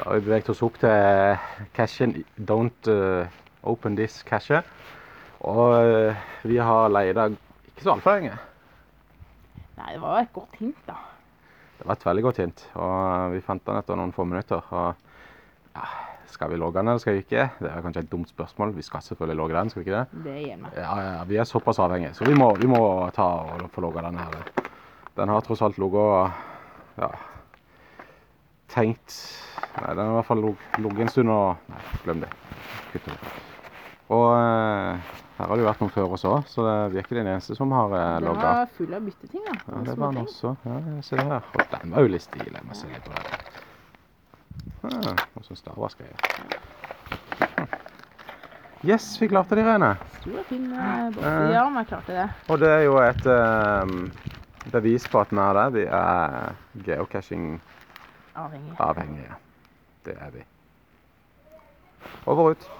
Da har vi beveget oss opp til cashen Don't uh, open this cache. Og uh, vi har leita ikke så altfor lenge. Nei, det var et godt hint, da. Det var et veldig godt hint, og vi fant den etter noen få minutter. Og ja, skal vi logge den eller skal vi ikke? Det er kanskje et dumt spørsmål. Vi skal selvfølgelig logge den, skal vi ikke det? Det gir meg. Ja, ja, vi er såpass avhengige, så vi må, vi må ta og få logga den her. Den har tross alt ligget ja, tenkt Nei, den har i hvert fall ligget en stund og Nei, glem det. Kutt det. Og eh, her har det jo vært noen før oss òg, så det er ikke den eneste som har eh, Den var full av bytteting, da. Ja, det var den også. Ja, se her. Og den var jo litt stilig. Jeg må se litt på den. Ja, og så Star Yes, vi klarte det, Irene. Stor og fin eh, båt. Ja, vi klarte det. Og det er jo et ehm, bevis på at vi er det. Vi er geocaching-avhengige. Avhengig. Det er vi. Over ut.